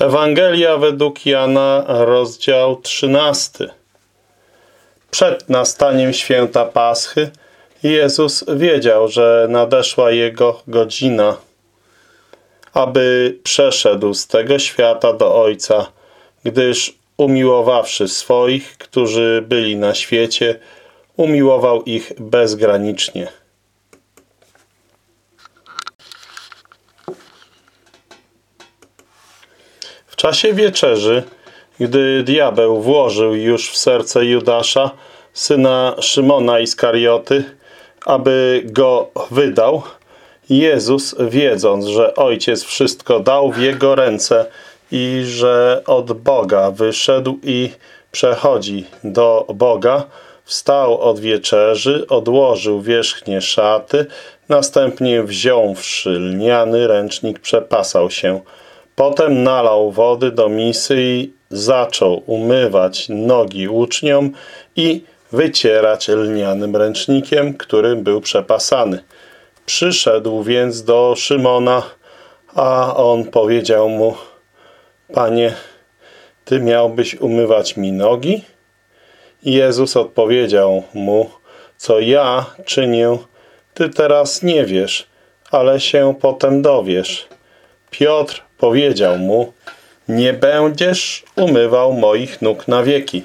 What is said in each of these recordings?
Ewangelia według Jana, rozdział 13. Przed nastaniem święta Paschy Jezus wiedział, że nadeszła Jego godzina, aby przeszedł z tego świata do Ojca, gdyż umiłowawszy swoich, którzy byli na świecie, umiłował ich bezgranicznie. Czasie wieczerzy, gdy diabeł włożył już w serce Judasza, syna Szymona Iskarioty, aby go wydał, Jezus, wiedząc, że Ojciec wszystko dał w Jego ręce i że od Boga wyszedł i przechodzi do Boga, wstał od wieczerzy, odłożył wierzchnie szaty, następnie wziąwszy lniany ręcznik, przepasał się. Potem nalał wody do misy i zaczął umywać nogi uczniom i wycierać lnianym ręcznikiem, którym był przepasany. Przyszedł więc do Szymona, a on powiedział mu, Panie, Ty miałbyś umywać mi nogi? Jezus odpowiedział mu, co ja czynię, Ty teraz nie wiesz, ale się potem dowiesz. Piotr powiedział mu, nie będziesz umywał moich nóg na wieki.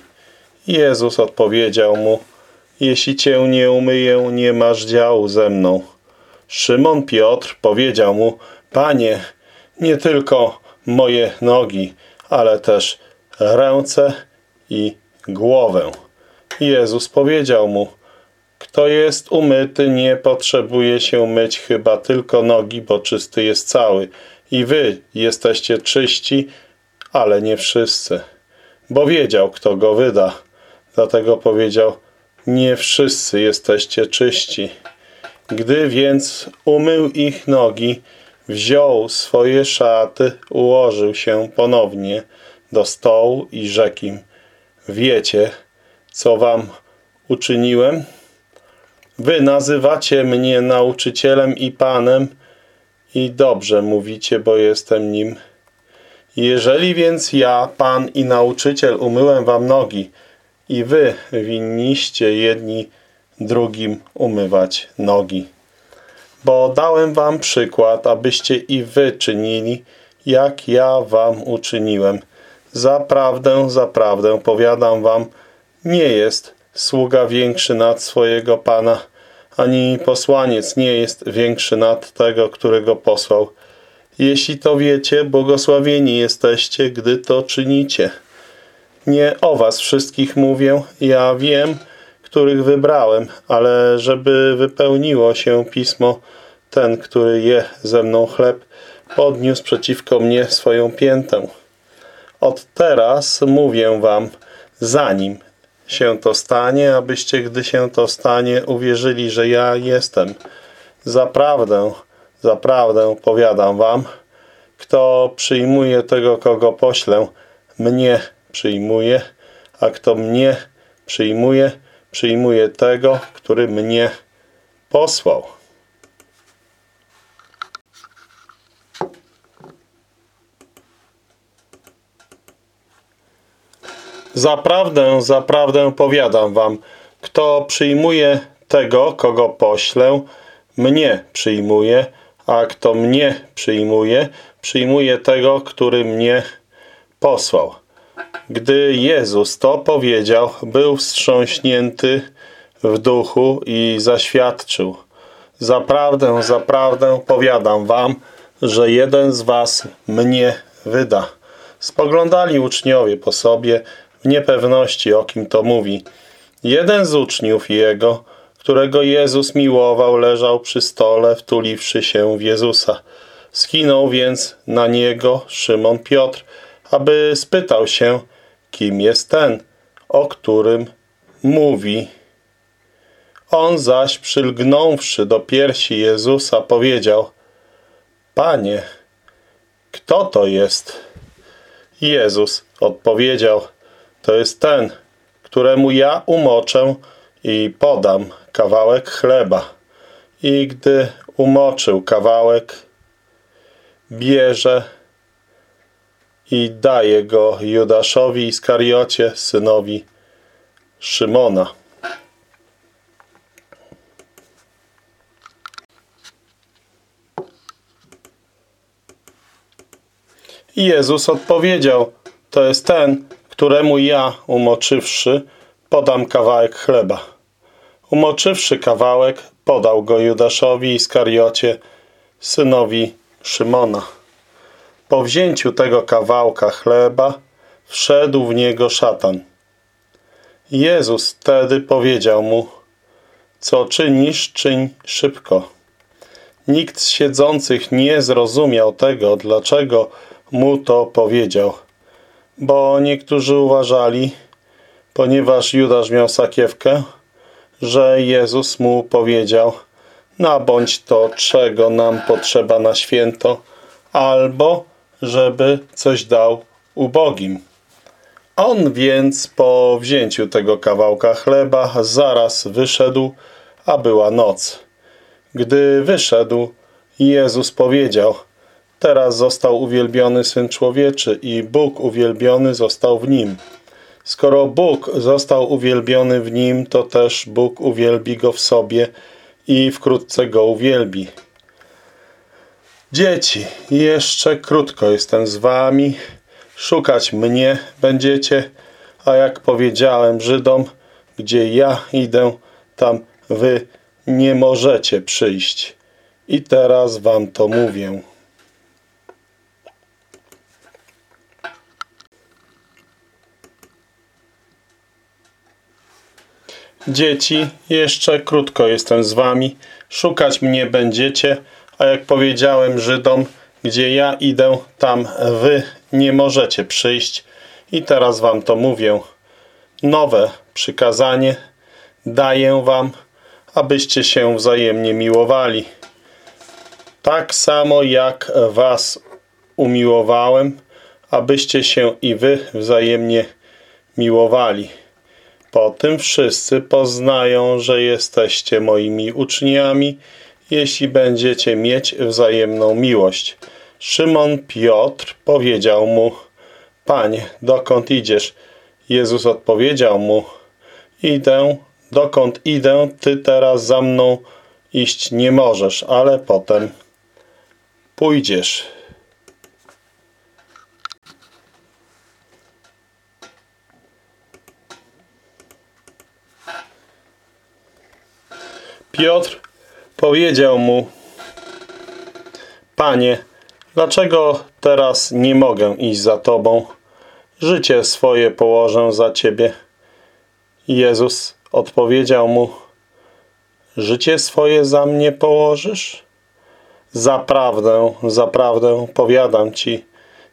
Jezus odpowiedział mu, jeśli cię nie umyję, nie masz działu ze mną. Szymon Piotr powiedział mu, Panie, nie tylko moje nogi, ale też ręce i głowę. Jezus powiedział mu, kto jest umyty, nie potrzebuje się myć chyba tylko nogi, bo czysty jest cały. I wy jesteście czyści, ale nie wszyscy. Bo wiedział, kto go wyda. Dlatego powiedział, nie wszyscy jesteście czyści. Gdy więc umył ich nogi, wziął swoje szaty, ułożył się ponownie do stołu i rzekł im, wiecie, co wam uczyniłem? Wy nazywacie mnie nauczycielem i panem i dobrze mówicie, bo jestem nim. Jeżeli więc ja, pan i nauczyciel, umyłem wam nogi i wy winniście jedni drugim umywać nogi. Bo dałem wam przykład, abyście i wy czynili, jak ja wam uczyniłem. Zaprawdę, zaprawdę, powiadam wam, nie jest sługa większy nad swojego Pana, ani posłaniec nie jest większy nad tego, którego posłał. Jeśli to wiecie, błogosławieni jesteście, gdy to czynicie. Nie o was wszystkich mówię, ja wiem, których wybrałem, ale żeby wypełniło się pismo, ten, który je ze mną chleb, podniósł przeciwko mnie swoją piętę. Od teraz mówię wam, zanim się to stanie, abyście, gdy się to stanie, uwierzyli, że ja jestem. Zaprawdę, zaprawdę powiadam wam, kto przyjmuje tego, kogo poślę, mnie przyjmuje, a kto mnie przyjmuje, przyjmuje tego, który mnie posłał. Zaprawdę, zaprawdę powiadam wam, kto przyjmuje tego, kogo poślę, mnie przyjmuje, a kto mnie przyjmuje, przyjmuje tego, który mnie posłał. Gdy Jezus to powiedział, był wstrząśnięty w duchu i zaświadczył. Zaprawdę, zaprawdę powiadam wam, że jeden z was mnie wyda. Spoglądali uczniowie po sobie, niepewności, o kim to mówi. Jeden z uczniów jego, którego Jezus miłował, leżał przy stole, wtuliwszy się w Jezusa. Skinął więc na niego Szymon Piotr, aby spytał się, kim jest ten, o którym mówi. On zaś, przylgnąwszy do piersi Jezusa, powiedział, Panie, kto to jest? Jezus odpowiedział, to jest ten, któremu ja umoczę i podam kawałek chleba. I gdy umoczył kawałek, bierze i daje go Judaszowi Iskariocie, synowi Szymona. I Jezus odpowiedział, to jest ten, któremu ja, umoczywszy, podam kawałek chleba. Umoczywszy kawałek, podał go Judaszowi Iskariocie, synowi Szymona. Po wzięciu tego kawałka chleba wszedł w niego szatan. Jezus wtedy powiedział mu, co czynisz, czyń szybko. Nikt z siedzących nie zrozumiał tego, dlaczego mu to powiedział, bo niektórzy uważali, ponieważ Judasz miał sakiewkę, że Jezus mu powiedział, nabądź to, czego nam potrzeba na święto, albo żeby coś dał ubogim. On więc po wzięciu tego kawałka chleba zaraz wyszedł, a była noc. Gdy wyszedł, Jezus powiedział, teraz został uwielbiony Syn Człowieczy i Bóg uwielbiony został w Nim. Skoro Bóg został uwielbiony w Nim, to też Bóg uwielbi Go w sobie i wkrótce Go uwielbi. Dzieci, jeszcze krótko jestem z wami, szukać mnie będziecie, a jak powiedziałem Żydom, gdzie ja idę, tam wy nie możecie przyjść. I teraz wam to mówię. Dzieci, jeszcze krótko jestem z wami, szukać mnie będziecie, a jak powiedziałem Żydom, gdzie ja idę, tam wy nie możecie przyjść. I teraz wam to mówię. Nowe przykazanie daję wam, abyście się wzajemnie miłowali. Tak samo jak was umiłowałem, abyście się i wy wzajemnie miłowali. Po tym wszyscy poznają, że jesteście moimi uczniami, jeśli będziecie mieć wzajemną miłość. Szymon Piotr powiedział mu, Panie, dokąd idziesz? Jezus odpowiedział mu, idę, dokąd idę, ty teraz za mną iść nie możesz, ale potem pójdziesz. Piotr powiedział mu, Panie, dlaczego teraz nie mogę iść za Tobą? Życie swoje położę za Ciebie. Jezus odpowiedział mu, życie swoje za mnie położysz? Zaprawdę, zaprawdę powiadam Ci,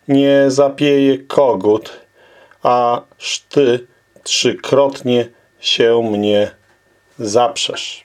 nie zapieje kogut, aż Ty trzykrotnie się mnie zaprzesz.